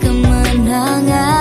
kemenangan